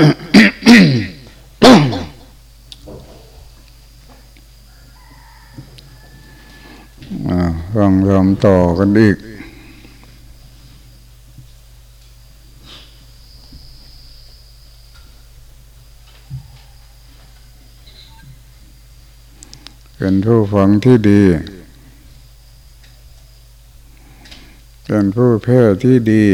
ฟังทำต่อกันอีกเป็นผู้ฟังที่ดี เป็นผู้แพ้ที่ดี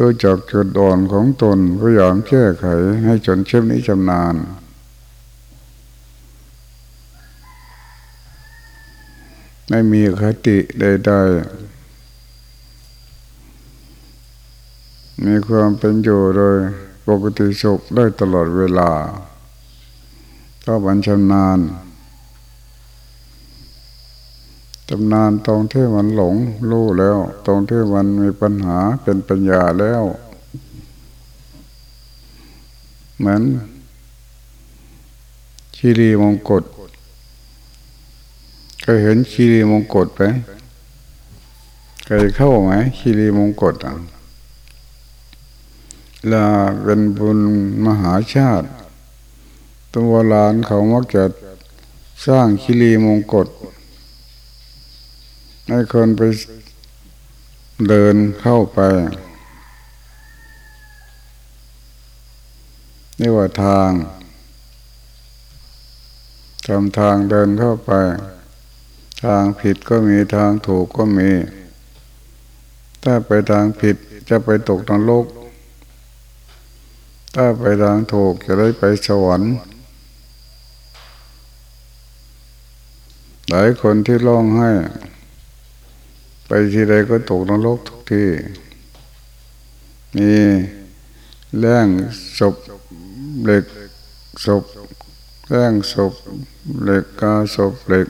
รู้จักจุดอ่อนของตนพยายามแก้ไขให้จนเช่นนี้ชำนาญไม่มีคติใดๆมีความเป็นอยู่โดยปกติสุขได้ตลอดเวลา ถ้าบัญชำนาญ ชำนาญตรงที่มันหลงรู้แล้ว ตรงที่มันมีปัญหาเป็นปัญญาแล้วเหมือนชีรีมงกฎเคยเห็นคีรีมงกฎไหมเคยเข้าไหมคีรีมงกฎอะลาเป็นบุญมหาชาติตัวลานเขามักจะสร้างคีรีมงกฎ ให้คนไปเดินเข้าไปนี่ว่าทางทำทางเดินเข้าไป ทางผิดก็มีทางถูกก็มี ถ้าไปทางผิดจะไปตกนรกถ้าไปทางถูกจะได้ไปสวรรค์หลายคนที่ร้องไห้ ที่ใดก็ตกนรกทุกที่มีแรงศพเหล็กศพแรงศพเหล็กกาศพเหล็ก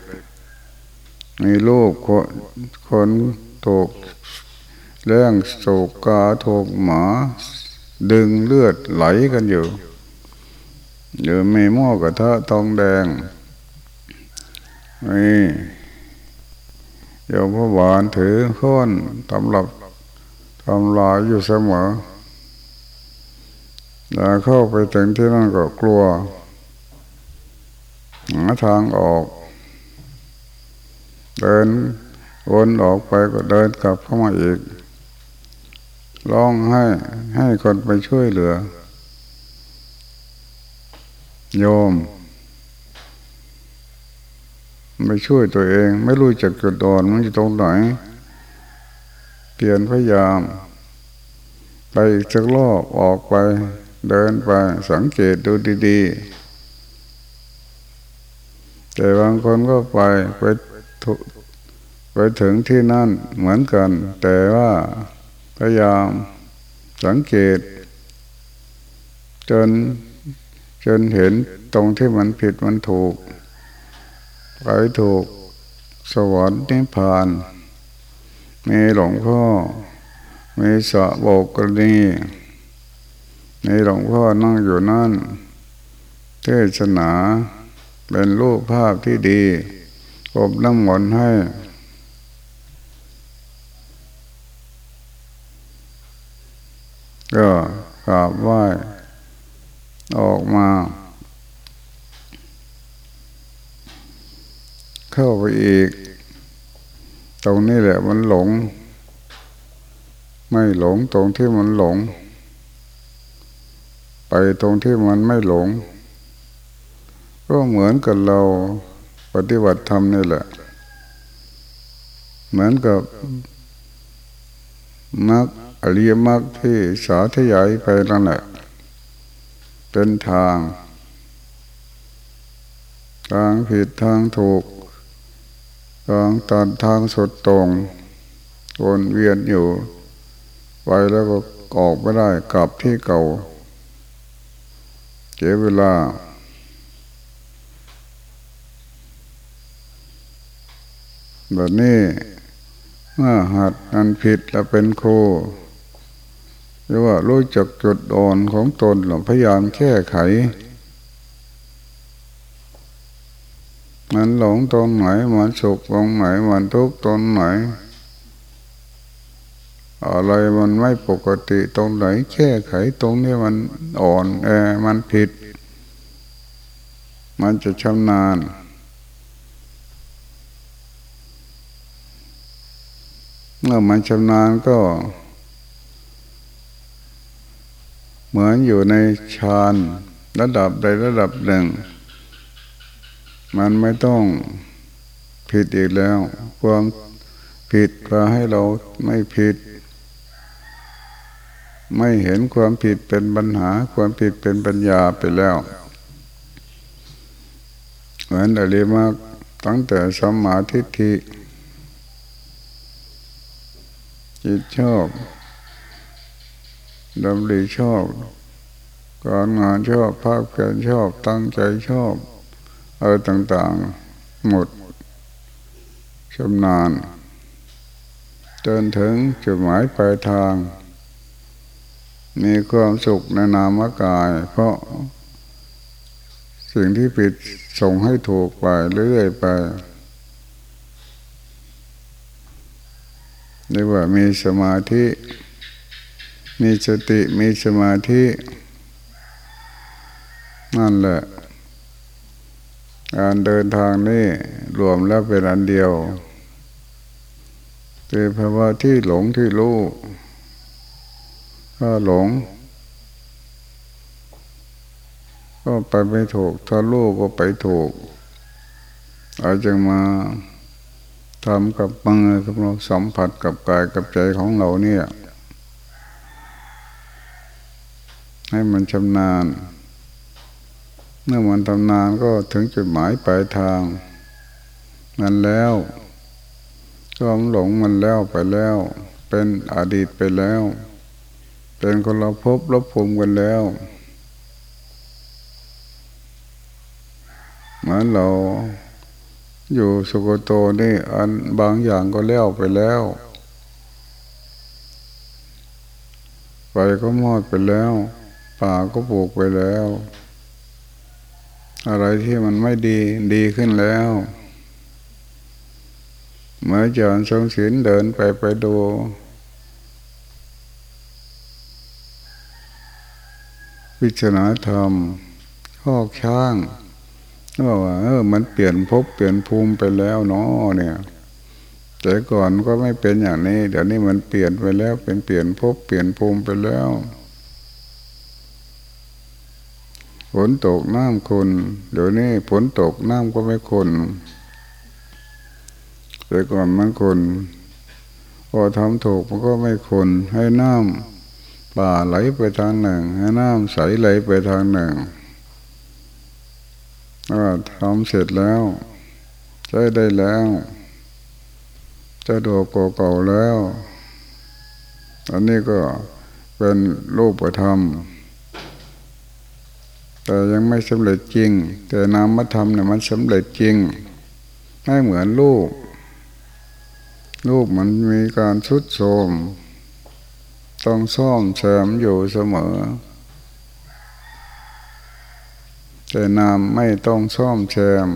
มีลูกคนถูกเรื่องโศกกาถูกหมา ดึงเลือดไหลกันอยู่หรือมีหม้อกระทะทองแดงนี่ โยมพระบานถือข้นทำลับทำลายอยู่เสมอแล้วเข้าไปถึงที่นั่นก็กลัว หาทางออก เดินวนออกไปก็เดินกลับเข้ามาอีกร้องให้ให้คนไปช่วยเหลือ โยม ไม่ช่วยตัวเอง ไม่รู้จักจุดอ่อนมันอยู่ตรงไหน เปลี่ยนพยายาม ไปอีกสักรอบออกไป เดินไปสังเกตดูดีๆ แต่บางคนก็ไปไปไปถึงที่นั่นเหมือนกัน แต่ว่าพยายามสังเกต จนจนเห็นตรงที่มันผิดมันถูก ไปถูก สวรรค์นิพพาน มีหลวงพ่อ มีสะโบกกรณีมีหลวงพ่อนั่งอยู่นั่น เทศนาเป็นรูปภาพที่ดีอบน้ำมนต์ให้ ก็กราบไหว้ออกมา เข้าไปอีก ตรงนี้แหละมันหลง ไม่หลงตรงที่มันหลง ไปตรงที่มันไม่หลง ก็เหมือนกับเราปฏิบัติธรรมนี่แหละ เหมือนกับมรรคอริยมรรคที่สาธยายไปนั่นแหละเป็นทาง ทางผิดทางถูก ทางตัดทางสุดตรงวนเวียนอยู่ไปแล้วก็ออกไม่ได้กลับที่เก่าเสียเวลา แบบนี้เมื่อหัดอันผิดแล้วเป็นครูหรือว่ารู้จักจุดอ่อนของตนหรือพยายามแก้ไข มันหลงตรงไหนมันสุขตรงไหนมันทุกข์ตรงไหน อะไรมันไม่ปกติตรงไหนแก้ไขตรงนี้มันอ่อนแอมันผิด มันจะชำนาญเมื่อมันชำนาญก็ เหมือนอยู่ในฌานระดับใดระดับหนึ่ง มันไม่ต้องผิดอีกแล้ว ความผิดพาให้เราไม่ผิด ไม่เห็นความผิดเป็นปัญหา ความผิดเป็นปัญญาไปแล้วเหมือนอริมากตั้งแต่สมาธิทิจิตชอบดำริชอบ การงานชอบภาพเพียนชอบตั้งใจชอบ อะไรต่างๆ หมดชำนาญจนถึงจุดหมายปลายทาง มีความสุขในนามกาย เพราะ สิ่งที่ผิดส่งให้ถูกไปเรื่อยไปเรียกว่ามีสมาธิ มีสติมีสมาธิ นั่นแหละ การเดินทางนี่รวมแล้วเป็นอันเดียวเป็นภาวะที่หลงที่รู้ถ้าหลง ก็ไปไม่ถูก ถ้ารู้ก็ไปถูก อาจจะมาทำกับมือกับเราสัมผัสกับกายกับใจของเราเนี่ย ให้มันชำนาญ เมื่อมันทำนานก็ถึงจุดหมายปลายทางนั้นแล้วความหลงมันแล้วไปแล้ว เป็นอดีตไปแล้ว เป็นคนเราพบลบภูมิกันแล้วเหมือนเราอยู่สุโกโตนี่อันบางอย่างก็แล้วไปแล้วไฟก็มอดไปแล้ว ป่าก็ปลูกไปแล้ว อะไรที่มันไม่ดีดีขึ้นแล้วเมื่อจอนทรงศีลเดินไปไปดู วิจารณธรรมข้อช้างบอกว่าเออมันเปลี่ยนภพเปลี่ยนภูมิไปแล้วเนาะเนี่ยแต่ก่อนก็ไม่เป็นอย่างนี้ เดี๋ยวนี้มันเปลี่ยนไปแล้ว เป็นเปลี่ยนภพเปลี่ยนภูมิไปแล้ว ฝนตกน้ำคนเดี๋ยวนี้ฝนตกน้ำก็ไม่คนแต่ก่อนมันคนพอทำถูกมันก็ไม่คนให้น้ำป่าไหลไปทางหนึ่ง ให้น้ำใสไหลไปทางหนึ่งทำเสร็จแล้วใช้ได้แล้วจะดูเก่าๆแล้ว อันนี้ก็เป็นรูปธรรม แต่ยังไม่สำเร็จจริง แต่นามธรรมเนี่ยมันสำเร็จจริง ไม่เหมือนรูป รูปมันมีการชุดโทมต้องซ่อมแซมอยู่เสมอ แต่นามไม่ต้องซ่อมแซม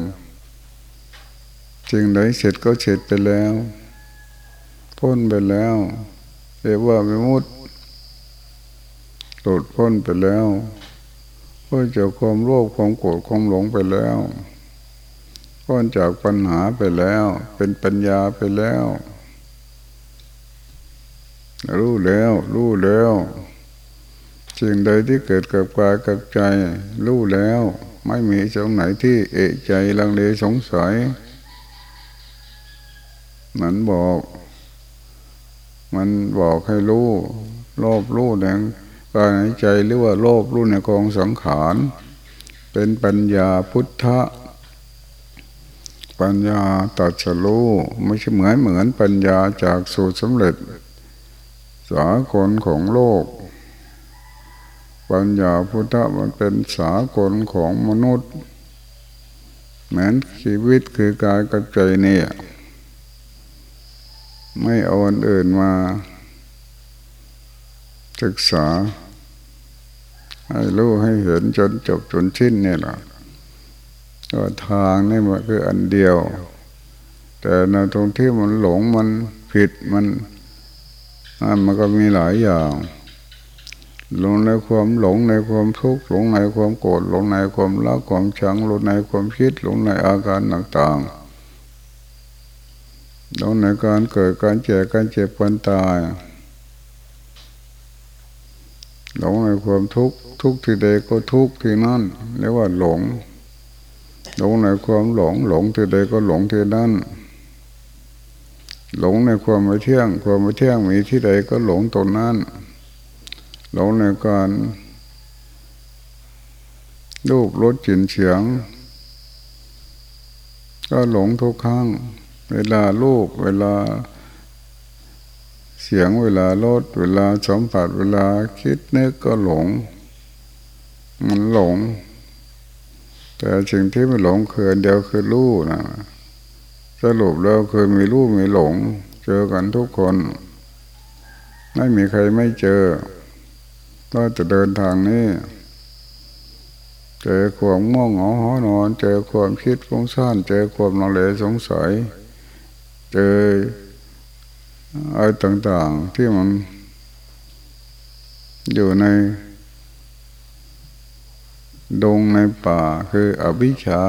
จึงได้เสร็จก็เสร็จไปแล้ว พ้นไปแล้วเรียกว่าไม่มุดหลุดพ้นไปแล้ว พ้นจากความโลภความโกรธความหลงไปแล้วพ้นจากปัญหาไปแล้ว เป็นปัญญาไปแล้ว รู้แล้ว รู้แล้วสิ่งใดที่เกิดกับกายกับใจ รู้แล้ว ไม่มีตรงไหนที่เอะใจลังเลสงสัยมันบอก มันบอกให้รู้โลภรู้ใน กายใจหรือว่าโลภรู้ในกองสังขาร เป็นปัญญาพุทธะ ปัญญาตัดสรู้ไม่ใช่เหมือนเหมือนปัญญาจากสูตรสำเร็จ สากลของโลก ปัญญาพุทธะมันเป็นสากลของมนุษย์ เหมือนชีวิตคือกายกับใจเนี่ย ไม่เอาอันอื่นมา ศึกษา ให้รู้ให้เห็นจนจบจนชิ้นเนี่ยแหละก็ทางนี่มันคืออันเดียว แต่ในตรงที่มันหลงมันผิดมันอันมันก็มีหลายอย่างหลงในความหลงในความทุกข์หลงในความโกรธหลงในความรักความชังหลงในความคิดหลงในอาการต่างๆหลงในการเกิดการเจ็บการเจ็บการตาย หลงในความทุกข์ทุกที่ใดก็ทุกที่นั่นเรียกว่าหลง หลงในความหลง หลงที่ใดก็หลงที่นั่นหลงในความไม่เที่ยง ความไม่เที่ยงมีที่ใดก็หลงตรงนั้น หลงในการรูปรสกลิ่นเสียง ก็หลงทุกครั้ง เวลารูปเวลา เสียงเวลารสเวลาสัมผัสเวลาคิดนึกก็หลง มันหลง แต่สิ่งที่ไม่หลงคือเดียวคือรู้นะสรุปแล้วคือมีรู้มีหลง เจอกันทุกคน ไม่มีใครไม่เจอ ก็จะเดินทางนี้เจอความง่วงเหงาหอนอน เจอความคิดฟุ้งซ่านเจอความนองเลสงสัย เจอ อะไรต่างๆ ที่มันอยู่ใน ดงในป่าคืออวิชชา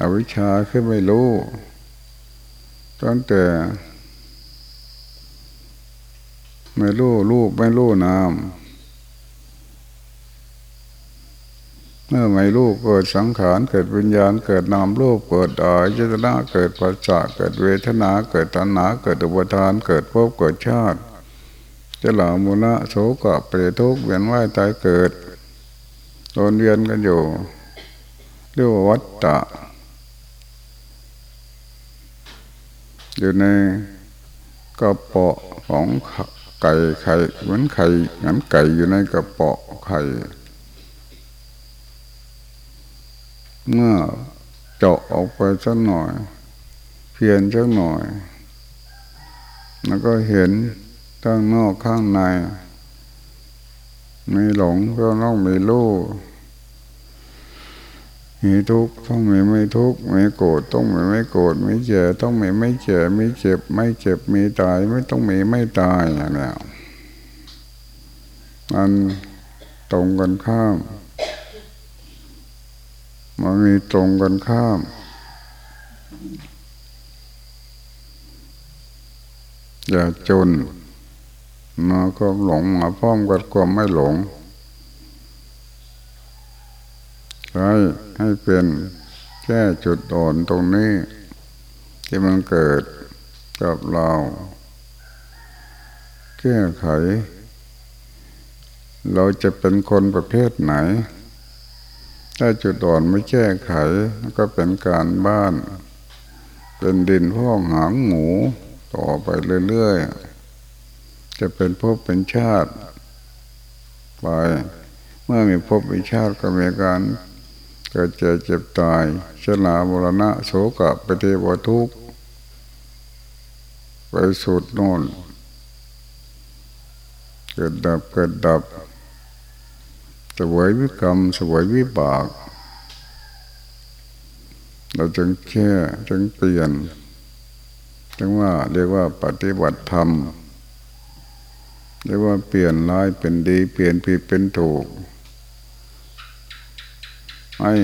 อาวิชชาคือไม่รู้ตั้งแต่ไม่รู้รูปไม่รู้นาม เมื่อไม่รู้เกิดสังขารเกิดวิญญาณเกิดนามรูปเกิดอายตนะเกิดปัจจาเกิดเวทนาเกิดตัณหาเกิดอุปทานเกิดภพเกิดชาติจะหลามุนะโสกะเปรทุกเวียนว่ายตายเกิดโดนเวียนกันอยู่เรียกว่าวัฏฏะอยู่ในกระเปาะของไก่ไข่เหมือนไข่เหมือนไก่อยู่ในกระเปาะไข่ เมื่อเจาะออกไปสักหน่อย เพียนสักหน่อย แล้วก็เห็นข้างนอกข้างในมีหลงก็ต้องมีรู้มีทุกข์ต้องมีไม่ทุกข์มีโกรธต้องมีไม่โกรธมีเจ็บต้องมีไม่เจ็บมีเจ็บ ไม่เจ็บมีตายไม่ต้องมีไม่ตายอย่างนี้มันตรงกันข้าม มันมีตรงกันข้าม อย่าจนมาก็หลงมาพร้อมกับความไม่หลงใช้ให้เป็นแก้จุดอ่อนตรงนี้ ที่มันเกิดกับเรา แก้ไข เราจะเป็นคนประเภทไหน ถ้าจุดอ่อนไม่แก้ไขก็เป็นการบ้าน เป็นดินพ่อหางหมูต่อไปเรื่อยๆ จะเป็นพบเป็นชาติ ไป เมื่อมีพบเป็นชาติก็มีการเกิดเจ็บเจ็บตายชลาบรณะโศกะปฏิวัทุกไปสุดโน่นเกิดดับเกิดดับ สวยวิกรรมสวยวิบาก เราจึงแค่จึงเปลี่ยนจึงว่าเรียกว่าปฏิบัติธรรมเรียกว่าเปลี่ยนร้ายเป็นดี เปลี่ยนผิดเป็นถูกให้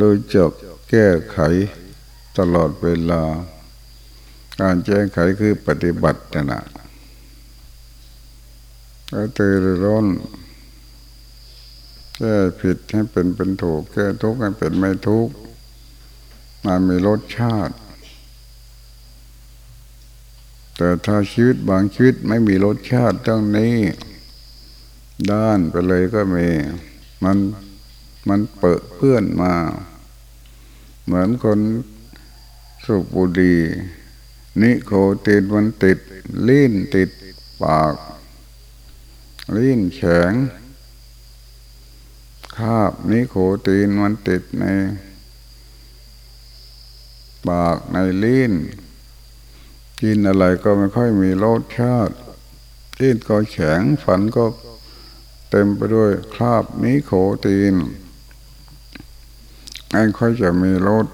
รู้จักแก้ไขตลอดเวลา การแก้ไขคือปฏิบัตินะ ก็ตื่นร้อนแก้ผิดให้เป็นเป็นถูกแก้ทุกข์ให้เป็นไม่ทุกข์มันมีรสชาติ แต่ถ้าชีวิตบางชีวิตไม่มีรสชาติเรื่องนี้ ด้านไปเลยก็มี มันมันเปิดเพื่อนมา เหมือนคนสูบบุหรี่นิโคตินมันติด ลิ้นติดปาก ลิ้นแข็งคาบนิโคตินมันติดในปากในลิ้นกินอะไรก็ไม่ค่อยมีรสชาติลิ้นก็แข็งฝันก็เต็มไปด้วยคราบนิโคตีนอันค่อยจะมีรส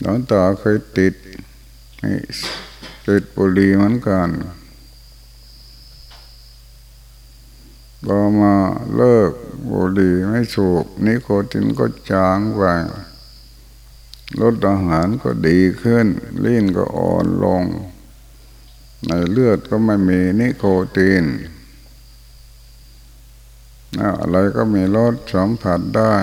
หลวงตาเคยติดติดบุหรี่เหมือนกัน พอมาเลิกบุหรี่ไม่สูบนิโคตินก็จางไปลดอาหารก็ดีขึ้นลิ้นก็อ่อนลง ในเลือดก็ไม่มีนิโคตินอะไรก็มีรสสัมผัสได้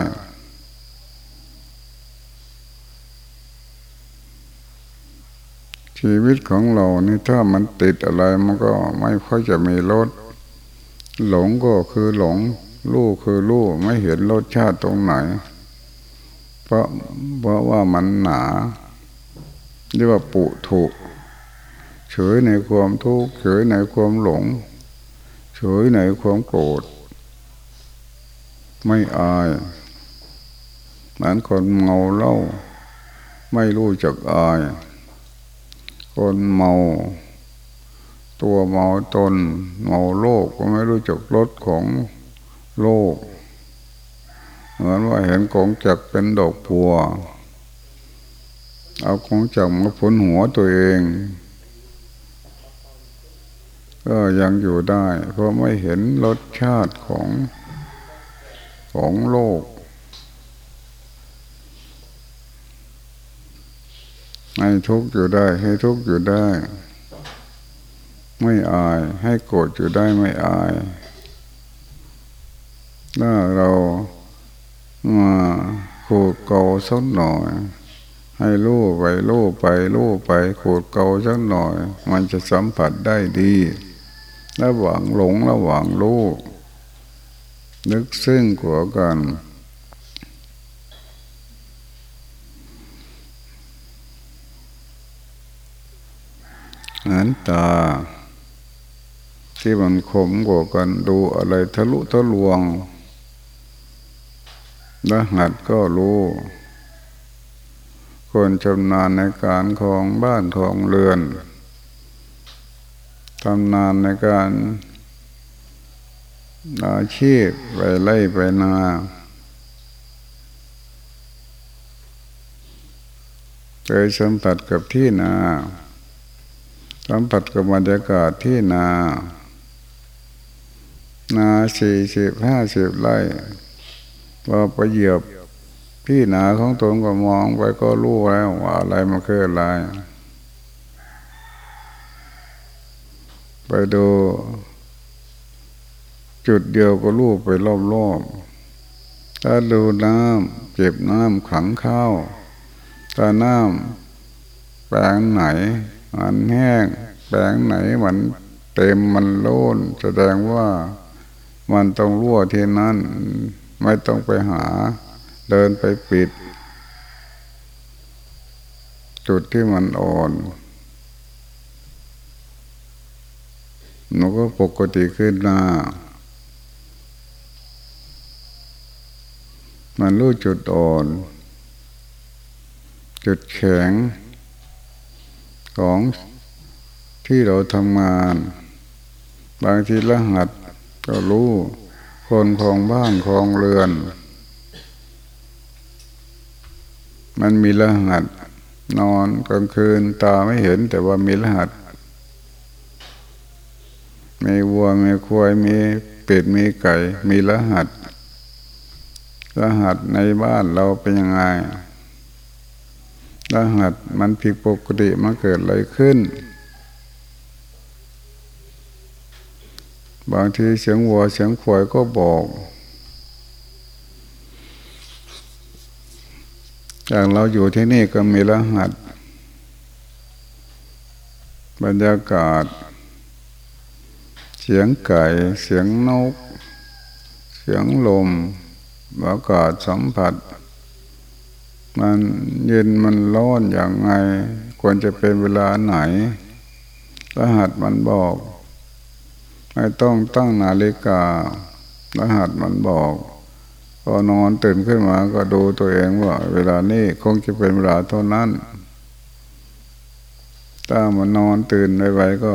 ชีวิตของเรานี่ถ้ามันติดอะไรมันก็ไม่ค่อยจะมีรส หลงก็คือหลงรู้คือรู้ไม่เห็นรสชาติตรงไหน เพราะเพราะว่ามันหนาเรียกว่าปุถุเฉยในความทุกข์เฉยในความหลงเฉยในความโกรธ ไม่อายเหมือนคนเมาเหล้าไม่รู้จักอาย คนเมา ตัวเมาตนเมาโลกก็ไม่รู้จักรสของโลก เหมือนว่าเห็นของจักเป็นดอกบัว เอาของจักมาผลหัวตัวเอง ก็ยังอยู่ได้ เพราะไม่เห็นรสชาติของของโลกให้ทุกข์อยู่ได้ ให้ทุกข์อยู่ได้ ไม่อาย ให้โกรธอยู่ได้ไม่อาย ถ้าเรามาขูดเกาสักหน่อย ให้รู้ไปรู้ไปรู้ไปขูดเกาสักหน่อย มันจะสัมผัสได้ดีระหว่างหลงระหว่างรู้นึกซึ่งขัวกันหันตา ที่มันขมกว่ากันดูอะไรทะลุทะลวงรหัดก็รู้ คนชำนาญในการของบ้านของเรือนทำนานในการอาชีพไปไล่ไปนาเคยสัมผัสกับที่นา สัมผัสกับบรรยากาศที่นา นาสี่สิบห้าสิบไร่พอไปเหยียบพี่หนาของตนก็มองไปก็รู้แล้วว่าอะไรมันคืออะไร ไปดู จุดเดียวก็รู้ไปรอบๆถ้าดูน้ำเก็บน้ำขังข้าวถ้าน้ำแปลงไหน มันแห้ง แปลงไหนมันเต็มมันโล่นแสดงว่า มันต้องรั่วที่นั่น ไม่ต้องไปหา เดินไปปิด จุดที่มันอ่อนมันก็ปกติขึ้นหน้ามันรู้จุดอ่อน จุดแข็ง ของที่เราทำงาน บางทีรหัส ก็รู้ คนของบ้านของเรือน มันมีรหัส นอนกลางคืนตาไม่เห็น แต่ว่ามีรหัส มีวัวมีควายมีเป็ดมีไก่ มีรหัส รหัสในบ้านเราเป็นยังไงรหัสมันผิดปกติมันเกิดอะไรขึ้น บางทีเสียงวัวเสียงควายก็บอกอย่างเราอยู่ที่นี่ก็มีรหัส บรรยากาศ เสียงไก่ เสียงนก เสียงลมอากาศสัมผัส มันเย็นมันร้อนอย่างไง ควรจะเป็นเวลาไหน รหัสมันบอก ไม่ต้องตั้งนาฬิการหัสมันบอกพอนอนตื่นขึ้นมาก็ดูตัวเองว่า เวลานี้คงจะเป็นเวลาเท่านั้นถ้ามันนอนตื่นไวๆก็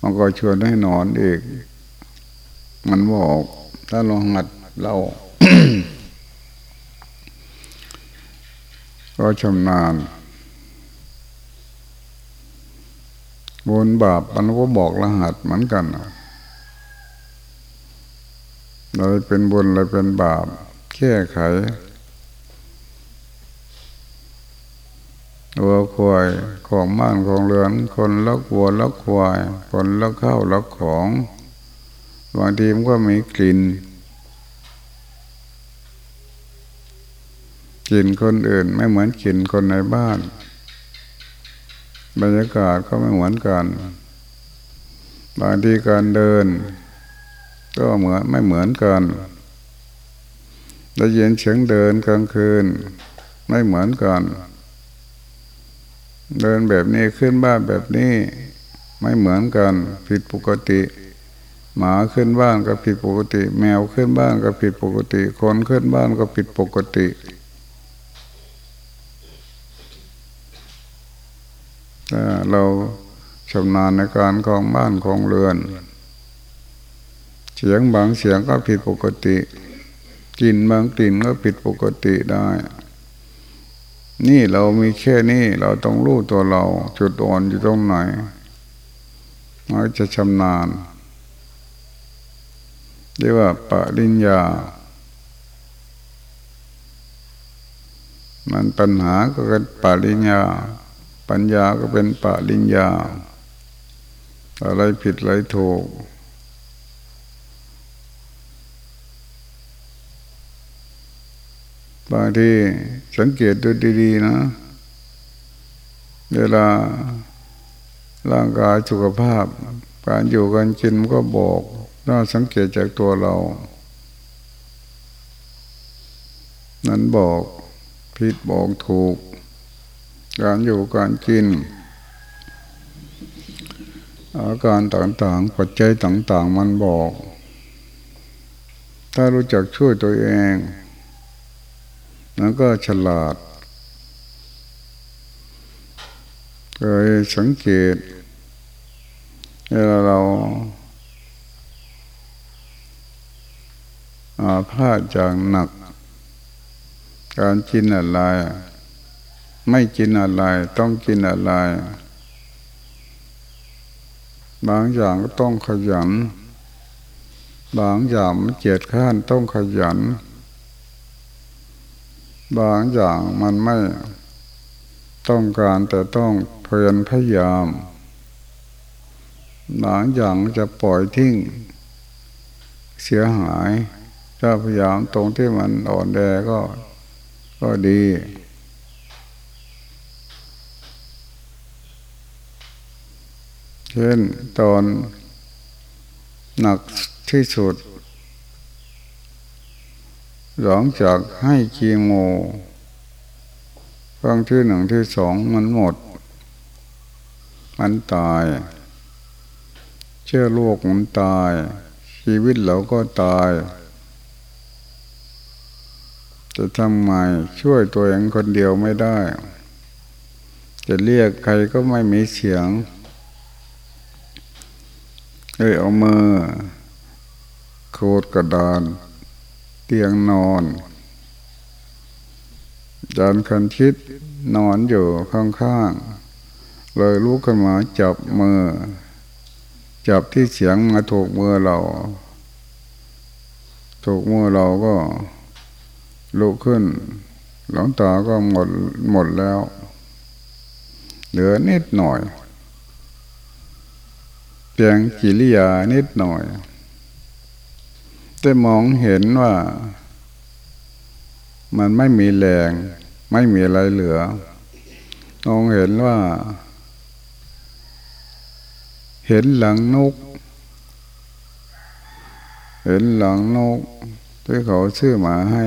มันก็ชวนให้นอนอีก มันบอก ถ้าลองหัดเราก็ชำนาญบุญบาปมันก็บอกรหัสเหมือนกัน เรเป็นบุญเรเป็นบาปแก้ไขวัวควายของบ้านของเรือน คนลักวัวลักควายคนลักข้าวลักของบางทีมันก็มีกลิ่นกลิ่นคนอื่นไม่เหมือนกลิ่นคนในบ้าน บรรยากาศก็ไม่เหมือนกัน บางทีการเดิน ก็เหมือนไม่เหมือนกันได้ยินเสียงเดินกลางคืน ไม่เหมือนกัน เดินแบบนี้ขึ้นบ้านแบบนี้ไม่เหมือนกัน ผิดปกติ หมาขึ้นบ้านก็ผิดปกติ แมวขึ้นบ้านก็ผิดปกติ คนขึ้นบ้านก็ผิดปกติ เราชำนาญในการคลองบ้านคลองเรือน เสียงบางเสียงก็ผิดปกติกลิ่นบางกลิ่นก็ผิดปกติได้ นี่เรามีแค่นี้เราต้องรู้ตัวเรา จุดอ่อนอยู่ตรงไหนเราจะชำนาญเรียกว่าปริญญา มันปัญหาก็เป็นปริญญา ปัญญาก็เป็นปริญญา อะไรผิดอะไรถูก บางทีสังเกตดูดีๆนะ เวลาร่างกายสุขภาพ การอยู่กันกินก็บอกน่าสังเกตจากตัวเรา นั้นบอกผิดบอกถูก การอยู่การกิน อาการต่างๆปัจจัยต่างๆ มันบอก ถ้ารู้จักช่วยตัวเอง แล้วก็ฉลาด เคยสังเกตเวลาเราอาพาธจากหนัก การกินอะไร ไม่กินอะไร ต้องกินอะไร บางอย่างก็ต้องขยัน บางอย่างมันเกียดข้านต้องขยัน บางอย่างมันไม่ต้องการแต่ต้องเพียรพยายามบางอย่างจะปล่อยทิ้ง เสียหาย ถ้าพยายามตรงที่มันอ่อนแอก็ก็ดี เช่นตอนหนักที่สุด หลังจากให้คีโมครั้งที่หนึ่งที่สองมันหมด มันตาย เชื่อโลกมันตาย ชีวิตเราก็ตาย จะทำไมช่วยตัวเองคนเดียวไม่ได้ จะเรียกใครก็ไม่มีเสียง เอ้ยเอามือโคดกระดาน ตียงนอนจานคันคิดนอนอยู่ข้างๆ เลยลุกขึ้นมาจับมือ จับที่เสียงมาถูกมือเรา ถูกมือเราก็ลุกขึ้น หลังตาก็หมดหมดแล้ว เหลือนิดหน่อย เพียงกิริยานิดหน่อย จะมองเห็นว่า มันไม่มีแรง ไม่มีอะไรเหลือ มองเห็นว่า เห็นหลังนก เห็นหลังนกที่เขาซื้อมาให้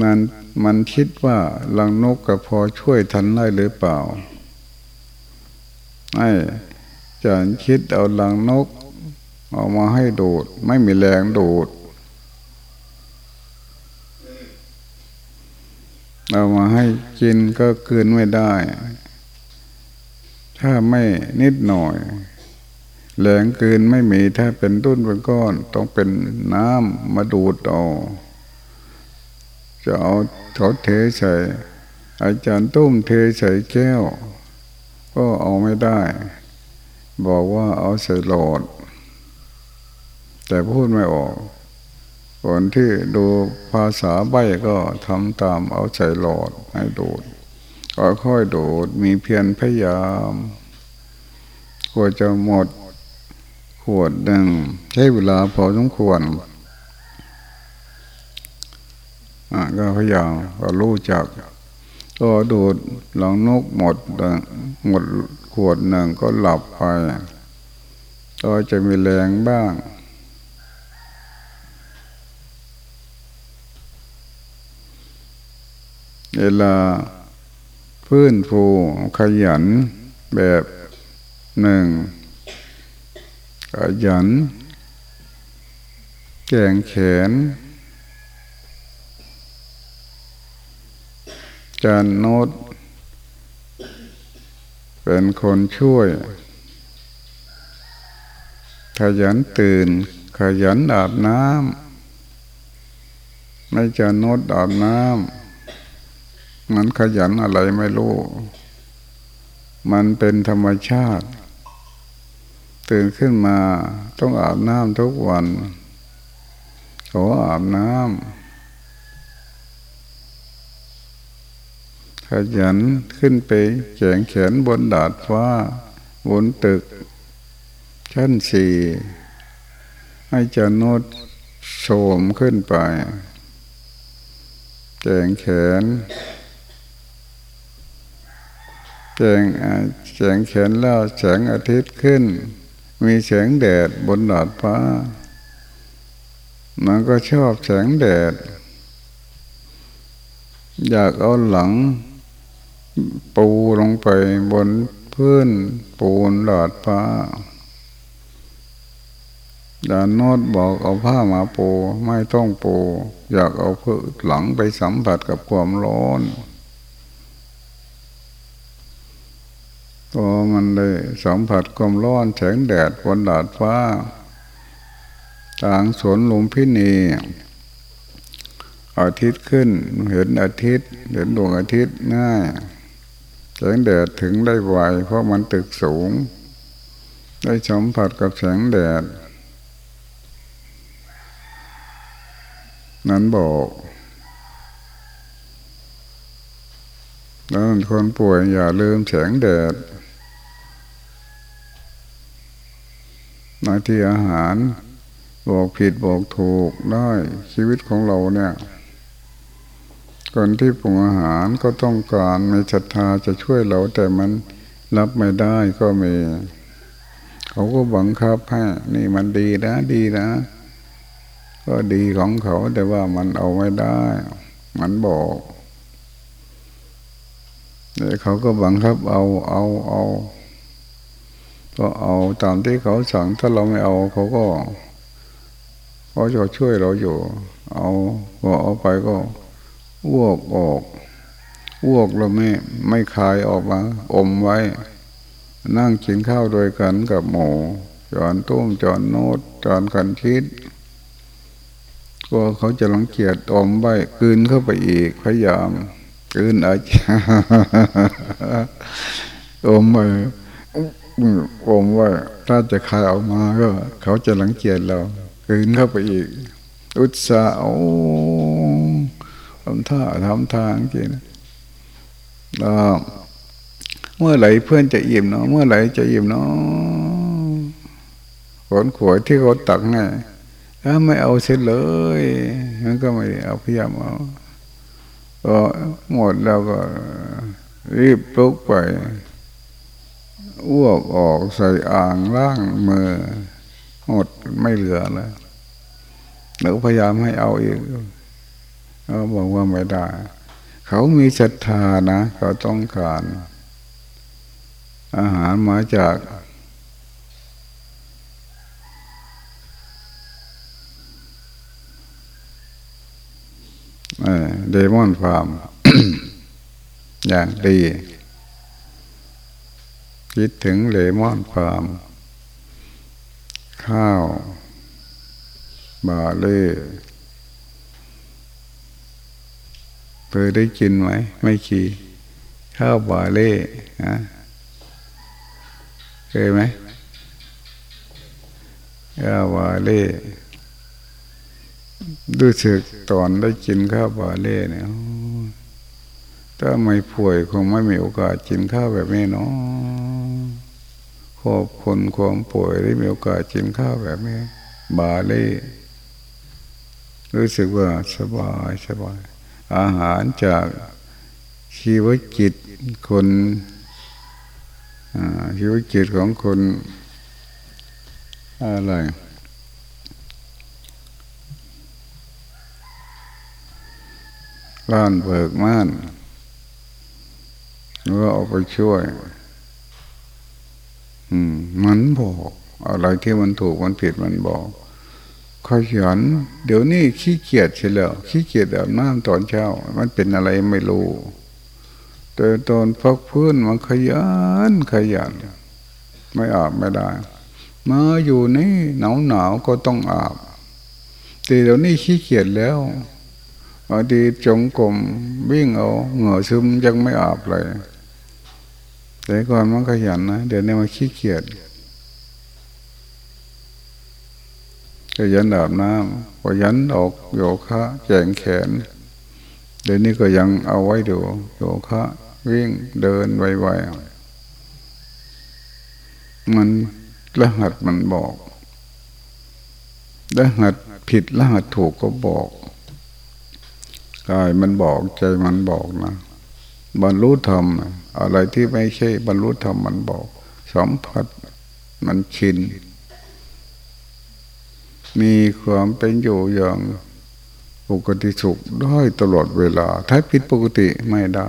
มันมันคิดว่าหลังนกก็พอช่วยทันได้หรือเปล่าไอ้จะคิดเอาหลังนก เอามาให้ดูด ไม่มีแรงดูด เอามาให้กินก็คืนไม่ได้ ถ้าไม่นิดหน่อยแรงคืนไม่มีถ้าเป็นต้นเป็นก้อน ต้องเป็นน้ำมาดูดเอาจะเอาเขาเทใส่อาจารย์ตุ้มเทใส่แก้ว ก็เอาไม่ได้ บอกว่าเอาใส่หลอด แต่พูดไม่ออกคนที่ดูภาษาใบก็ทำตามเอาใส่หลอดให้ดูดค่อยๆดูดมีเพียรพยายามกว่าจะหมดขวดหนึ่งใช้เวลาพอสมควรก็พยายามก็รู้จัก ก็ดูดหลังนกหมดหมดขวดหนึ่งก็หลับไป ก็จะมีแรงบ้าง เวลาพื้นฟูขยันแบบหนึ่งขยัน แกงแขน จานโนดเป็นคนช่วย ขยันตื่น ขยันอาบน้ำไม่จะโนดอาบน้ำ มันขยันอะไรไม่รู้ มันเป็นธรรมชาติ ตื่นขึ้นมาต้องอาบน้ำทุกวันขออาบน้ำขยันขึ้นไปแขงแขนบนดาดฟ้า บนตึก ชั้นสี่ให้จะนดโสมขึ้นไปแขงแขน แขงแขงแขนแล้วแสงอาทิตย์ขึ้น มีแสงแดดบนดาดฟ้า มันก็ชอบแสงแดด อยากเอาหลัง ปูลงไปบนพื้นปูนหลอดฟ้าดานโนดบอกเอาผ้ามาปูไม่ต้องปู อยากเอาพื้นหลังไปสัมผัสกับความร้อน พอมันเลยสัมผัสความร้อนแสงแดดบนดาดฟ้า ต่างสวนลุมพินีอาทิตย์ขึ้นเห็นอาทิตย์ เห็นดวงอาทิตย์ง่ายแสงแดดถึงได้ไวเพราะมันตึกสูง ได้สัมผัสกับแสงแดด นั้นบอกแล้วคนป่วยอย่าลืมแสงแดด นาที่อาหารบอกผิดบอกถูกได้ชีวิตของเราเนี่ยคนที่ปรุงอาหารก็ต้องการมีศรัทธาจะช่วยเราแต่มันรับไม่ได้ก็มี เขาก็บังคับให้นี่มันดีนะดีนะ ก็ดีของเขาแต่ว่ามันเอาไม่ได้ มันบอกเดี๋ยวเขาก็บังคับเอาเอาเอา ก็เอาตามที่เขาสั่งถ้าเราไม่เอาเขาก็เขาจะช่วยเราอยู่ เอาก็เอาไปก็อ้วกออกอ้วกเราไม่ไม่คายออกมา อมไว้ นั่งกินข้าวโดยกันกับหมูจอนต้มจอนโนดจอนกันคิดก็เขาจะลังเกียจอมไว้กืนเข้าไปอีกพยายามกืนอาจอมไว้ อมไว้ถ้าจะคายออกมาก็ เขาจะหลังเกียจเรากืนเข้าไปอีก อุตส่าห์ทำท่าทำทางจริงแล้วเมื่อไหร่เพื่อนจะอิ่มเนาะเมื่อไหร่จะอิ่มเนาะขนขวดที่เขาตักไงถ้าไม่เอาเสร็จเลยมันก็ไม่เอาพยายามเอาก็หมดแล้วก็รีบลุกไป อ้วกออกใส่อ่างล่างมือหมดไม่เหลือแล้วหนูพยายามให้เอาอีกเขาบอกว่าไม่ได้ เขามีศรัทธานะเขาต้องการ อาหารมาจากเดมอนฟาร์มอย่างดี คิดถึงเลมอนฟาร์มข้าว บาเล่เคยได้กินไหม ไม่ขีข้าวบาเล่ะเคยไหมยาวบาเล่ดูสึกตอนได้กินข้าวบาเล่เนี่ยถ้าไม่ป่วยคงไม่มีโอกาสกินข้าวแบบนี้เนาะ ขอบคนความป่วยได้มีโอกาสกินข้าวแบบนี้บาเล่รู้สึกว่าสบายสบาย อาหารจากชีวจิตคนชีวจิตของคนอะไรล้านเบิกม่านก็ออกไปช่วย อืม มันบอก อะไรที่มันถูกมันผิดมันบอกขยันเดี๋ยวนี้ขี้เกียจใช่แล้วขี้เกียจอาบน้ำตอนเช้า มันเป็นอะไรไม่รู้แต่ตอนพักพื้นมันขยันขยัน ไม่อาบไม่ได้ มาอยู่นี่หนาวหนาวก็ต้องอาบแต่เดี๋ยวนี้ขี้เกียจแล้วบางทีจงกรมวิ่งเอาเหงื่อซึมยังไม่อาบเลย แต่ก่อนมันขยันนะเดี๋ยวนี้มันขี้เกียจขยันอาบน้ำขยันออกโยคะแจงแขน เดี๋ยวนี้ก็ยังเอาไว้ดูโยคะ วิ่งเดินไวๆมันรหัสมันบอกรหัสผิดรหัสถูกก็บอกกายมันบอกใจมันบอกนะ บรรลุธรรม อะไรที่ไม่ใช่ บรรลุธรรมมันบอก สัมผัสมันชิน มีความเป็นอยู่อย่างปกติสุขได้ตลอดเวลา ถ้าผิดปกติไม่ได้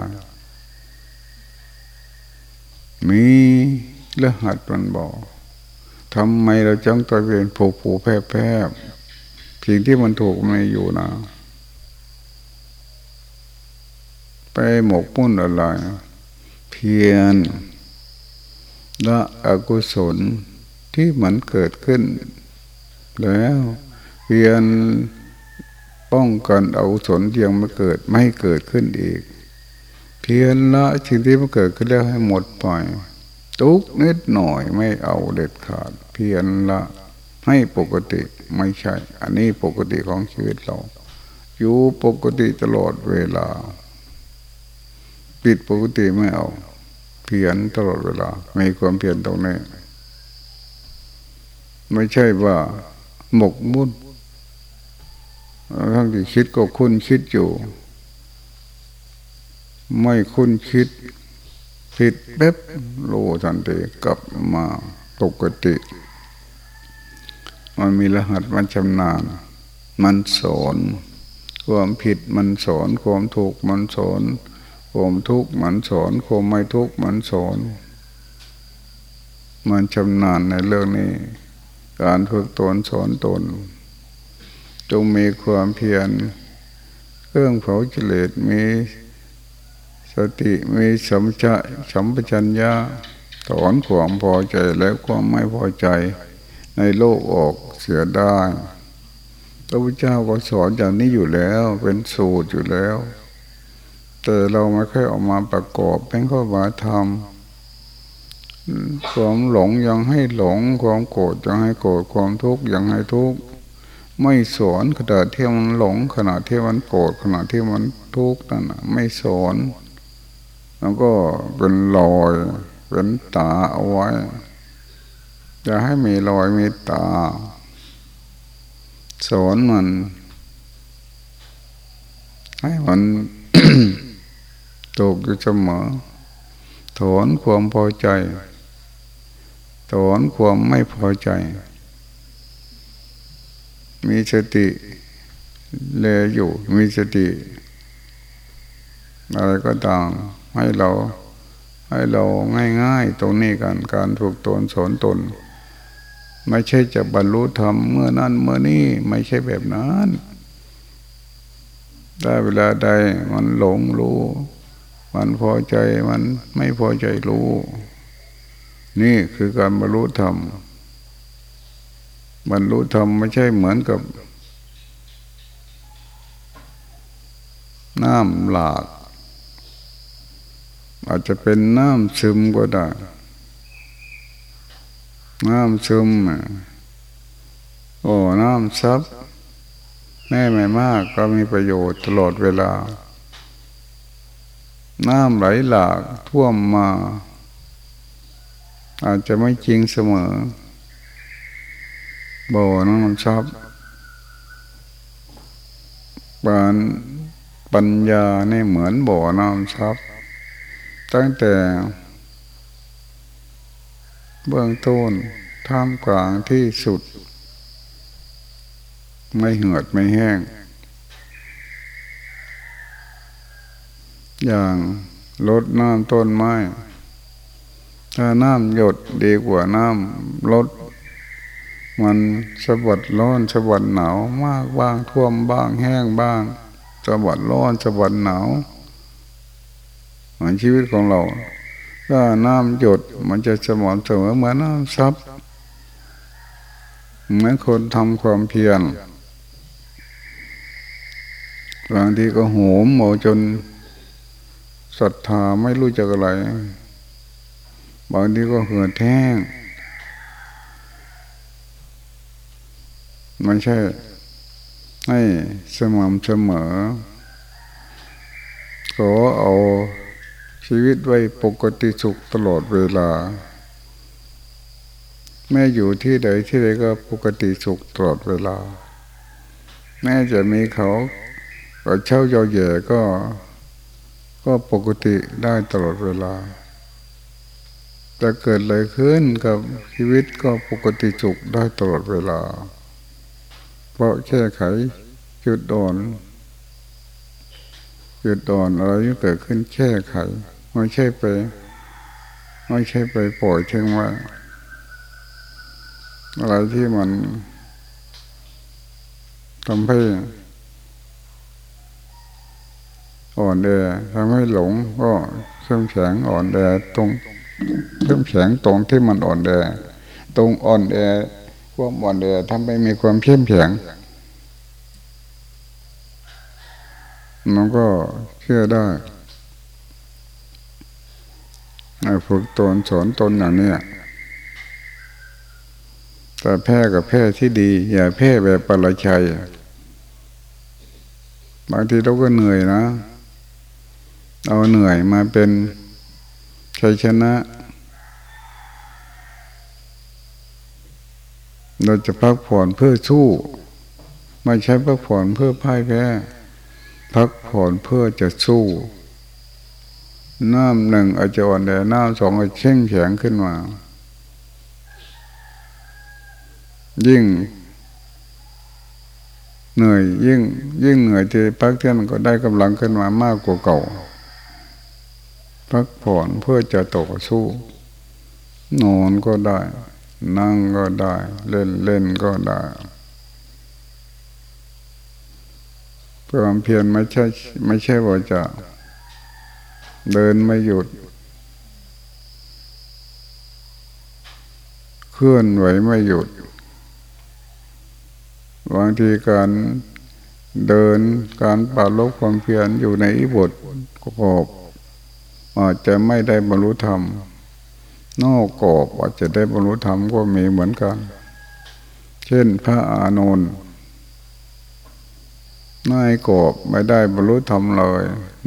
มีรหัสมันบอกทำไมเราจังตัวเป็นผูผูแพร่แพร่สิ่งที่มันถูกไม่อยู่นะ ไปหมกมุ่นอะไรเพียรละอกุศลที่มันเกิดขึ้น แล้วเพียรป้องกันอกุศลยังไม่เกิดไม่เกิดขึ้นอีก เพียรละสิ่งที่มันเกิดขึ้นแล้วให้หมดไปทุกนิดหน่อยไม่เอาเด็ดขาด เพียรละ ให้ปกติไม่ใช่ อันนี้ปกติของชีวิตเรา อยู่ปกติตลอดเวลา ปิดปกติไม่เอาเพียนตลอดเวลา มีความเพียรตรงนี้ไม่ใช่ว่าหมกมุ่นทั้งที่คิดก็คุ้นคิดอยู่ ไม่คุ้นคิดผิดเป๊บโลทันทีกลับมาปกติ มันมีรหัสมันชำนาญ มันสอน ความผิดมันสอน ความถูกมันสอน ความทุกข์มันสอนความไม่ทุกข์มันสอนมันชำนาญในเรื่องนี้ การฝึกตนสอนตน จงมีความเพียรเครื่องเผาเฉลดมีสติมีสมชะสัมปชัญญะถอนความพอใจและความไม่พอใจในโลกออกเสียได้พระพุทธเจ้าก็สอนอย่างนี้อยู่แล้ว เป็นสูตรอยู่แล้ว แต่เราไม่ค่อยออกมาประกอบเป็นข้อมาทำความหลงยังให้หลง ความโกรธยังให้โกรธความทุกข์ยังให้ทุกข์ไม่สอนขณะที่มันหลงขณะที่มันโกรธขณะที่มันทุกข์นั่นไม่สอนแล้วก็เป็นรอยเป็นตาเอาไว้จะให้มีรอยมีตา สอนมัน ให้มัน ตกอยู่เสมอ ถอนความพอใจ ถอนความไม่พอใจ มีสติเลอยู่ มีสติ อะไรก็ตามให้เราให้เราง่ายๆ ตรงนี้กันการฝึกตนสอนตน ไม่ใช่จะบรรลุธรรมเมื่อนั้นเมื่อนี้ไม่ใช่แบบนั้นได้เวลาใดมันหลงรู้ มันพอใจมันไม่พอใจรู้ นี่คือการบรรลุธรรมบรรลุธรรมไม่ใช่เหมือนกับน้ำหลากอาจจะเป็นน้ำซึมก็ได้ น้ำซึมโอ้น้ำซับแม่ไม่มากก็มีประโยชน์ตลอดเวลา น้ำไหลหลากท่วมมา อาจจะไม่จริงเสมอบ่อน้ำซับปานปัญญาเนี่เหมือนบ่อน้ำซับตั้งแต่เบื้องต้นท่ามกลางที่สุด ไม่เหือดไม่แห้ง อย่างลดน้ำต้นไม้ ถ้าน้ำหยดดีกว่าน้ำลด มันสะบัดร้อนสะบัดหนาวมากบ้างท่วมบ้างแห้งบ้างสะบัดร้อนสะบัดหนาวเหมือนชีวิตของเราถ้าน้ำหยดมันจะสมอนเสมอเหมือนน้ำซับเหมือนคนทำความเพียรบางทีก็โหมโมจน ศรัทธาไม่รู้จักอะไร บางทีก็เหือดแห้งมันใช่ ให้สม่ำเสมอขอเอาชีวิตไว้ปกติสุขตลอดเวลา แม่อยู่ที่ใดที่ใดก็ปกติสุขตลอดเวลา แม่จะมีเขาก็เช่าเยาแย่ก็ ก็ปกติได้ตลอดเวลาจะเกิดอะไรขึ้นกับชีวิตก็ปกติสุขได้ตลอดเวลา เพราะแก้ไขจุดอ่อนจุดอ่อนอะไรที่เกิดขึ้นแก้ไขไม่ใช่ไปไม่ใช่ไปปล่อยทิ้งไว้อะไรที่มันทำให้ อ่อนแอทำให้หลงก็เข้มแข็งอ่อนแอตรงเข้มแข็งตรงที่มันอ่อนแอตรงอ่อนแอความอ่อนแอทำให้มีความเข้มแข็งมันก็เชื่อได้ฝึกตนสอนตนอย่างนี้แต่แพ้กับแพ้ที่ดี อย่าแพ้แบบปรชัยบางทีเราก็เหนื่อยนะ เอาเหนื่อยมาเป็นชัยชนะ เราจะพักผ่อนเพื่อสู้ ไม่ใช่พักผ่อนเพื่อพ่ายแพ้พักผ่อนเพื่อจะสู้น้ำหนึ่งอาจจะอ่อนแอน้ำสองอาจเช่งแข็งขึ้นมา ยิ่ง เหนื่อยยิ่ง ยิ่งเหนื่อยที่พักเที่ยงก็ได้กำลังขึ้นมามากกว่าเก่า พักผ่อนเพื่อจะต่อสู้ นอนก็ได้ นั่งก็ได้ เล่นเล่นก็ได้ความเพียรไม่ใช่ไม่ใช่ว่าจะเดินไม่หยุด เคลื่อนไหวไม่หยุดบางทีการเดินการปราลบความเพียรอยู่ในอิบทกรอบ อาจจะไม่ได้บรรลุธรรม นอกกรอบอาจจะได้บรรลุธรรมก็มีเหมือนกัน เช่นพระอานนท์นายกอบไม่ได้บรรลุธรรมเลย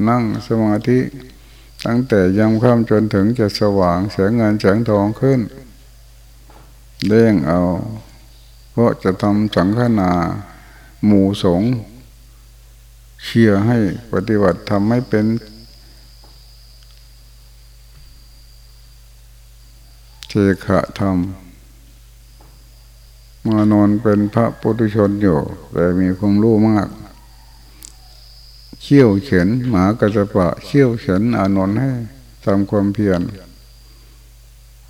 นั่งสมาธิ ตั้งแต่ยังค่ำจนถึงจะสว่างแสงเงินแสงทองขึ้นเด้งเอา เพราะจะทำสังฆนา หมู่สงเชียให้ปฏิบัติทำให้เป็น เทขะธรรม มานอนเป็นพระปุถุชนอยู่ แต่มีความรู้มากเชี่ยวเข็นหมากระสปะเชี่ยวเข็นอานนท์ให้ทำความเพียร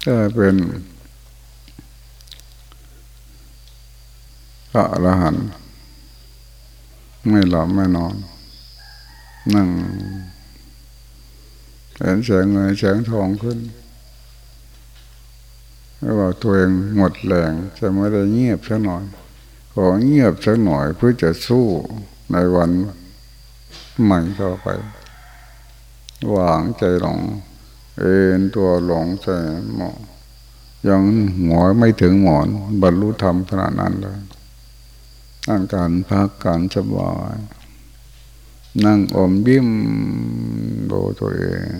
ถ้าเป็นพระอรหันต์ไม่หลับไม่นอน นั่งเห็นแสงเงินแสงทองขึ้น ว่าตัวเองหมดแรงจะไม่ได้เงียบสักหน่อย ขอเงียบสักหน่อยเพื่อจะสู้ในวันใหม่ต่อไป วางใจหลง เอ็นตัวหลงใจหมอยังหมอไม่ถึงหมอน บรรลุธรรมขนาดนั้นเลยนั่งการพักการสบายนั่งอมยิ้มดูตัวเอง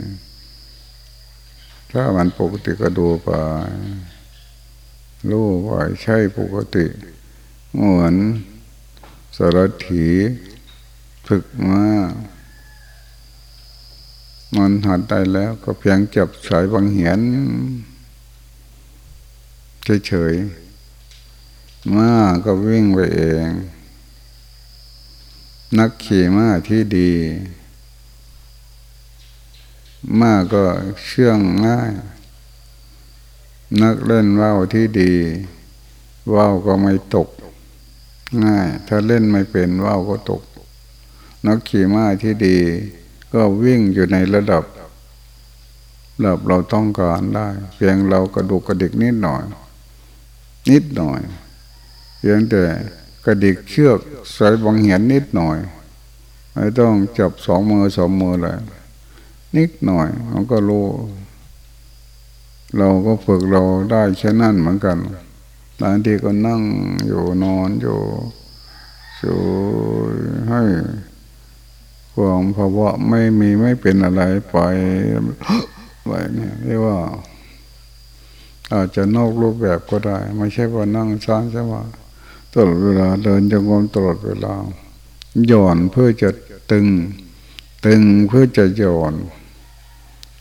ถ้ามันปกติก็ดูไป รู้ว่าใช่ปกติ เหมือนสารถีฝึกมามันหัดได้แล้วก็เพียงจับสายบางเหียนเฉยๆม้าก็วิ่งไปเอง นักขี่ม้าที่ดีม้าก็เชื่องง่าย นักเล่นว่าวที่ดี ว่าวก็ไม่ตก ง่าย ถ้าเล่นไม่เป็นว่าวก็ตก นักขี่ม้าที่ดี ก็วิ่งอยู่ในระดับระดับเราต้องการได้ เพียงเรากระดูกกระดิกนิดหน่อย นิดหน่อยเพียงแต่กระดิกเชือกใส่บางเหียนนิดหน่อยไม่ต้องจับสองมือสองมือเลยนิดหน่อยมันก็รู้ เราก็ฝึกเราได้แค่นั้นเหมือนกันบางทีก็นั่งอยู่นอนอยู่สูให้ความภาวะไม่มีไม่เป็นอะไรไปไปเนี่ยเรียกว่า อาจจะนอกรูปแบบก็ได้ ไม่ใช่ว่านั่งซ้างใช่ไหมตลอดเวลาเดินจงกรมตลอดเวลาหย่อนเพื่อจะตึง ตึงเพื่อจะหย่อน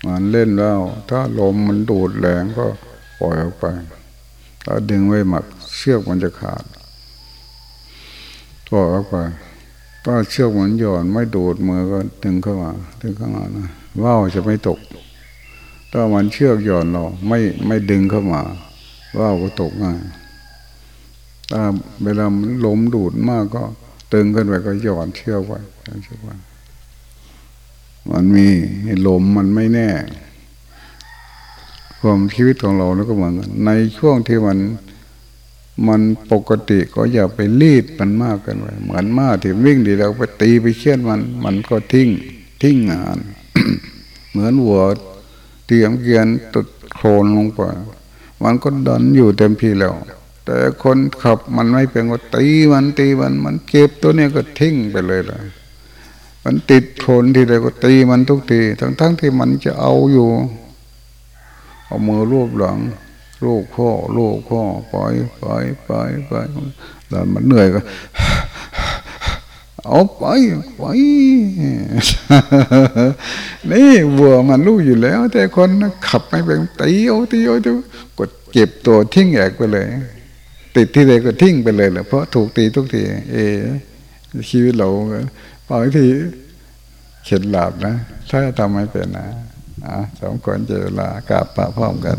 มันเล่นแล้ว ถ้าลมมันดูดแรงก็ปล่อยออกไป ถ้าดึงไว้หมัดเชือกมันจะขาดปล่อยออกไปถ้าเชือกมันหย่อนไม่ดูดมือก็ดึงเข้ามาดึงเข้ามานะว่าวจะไม่ตก ถ้ามันเชือกหย่อนเราไม่ไม่ดึงเข้ามาว่าก็ตกง่ายถ้าเวลามันลมดูดมากก็ ตึงขึ้นไปก็หย่อนเชือกไว้เชือกไว้ มันมีลมมันไม่แน่ ความชีวิตของเราแล้วก็เหมือนกันในช่วงที่มันมันปกติก็อย่าไปรีดมันมากกันไปเหมือนม้าที่วิ่งดีแล้วไปตีไปเชี่ยนมัน มันก็ทิ้งทิ้งงาน เหมือนวัวเตรียมเกียนตุดโคลนลงไปมันก็ดันอยู่เต็มที่แล้ว แต่คนขับมันไม่เป็นก็ตีมันตีมัน มันเก็บตัวเนี้ยก็ทิ้งไปเลยเลย มันติดคนทีใดก็ตีมันทุกทีทั้งทั้งที่มันจะเอาอยู่ เอามือรูปหลังลูกพ่อลูกพ่อปล่อยปล่อยปล่อยปล่อยแล้วมันเหนื่อยก็เอาไปไปนี่วัวมันรู้อยู่แล้ว แต่คนขับไม่เป็นตีเอาตีเอาตีกดเก็บตัวทิ้งแอกไปเลย ติดที่ใดก็ทิ้งไปเลยแหละเพราะถูกตีทุกทีเอชีวิตเรา บางทีเข็ดหลับนะ ถ้าทำไม่เป็นนะอะสองคนเจรลากราบปะพร้อมกัน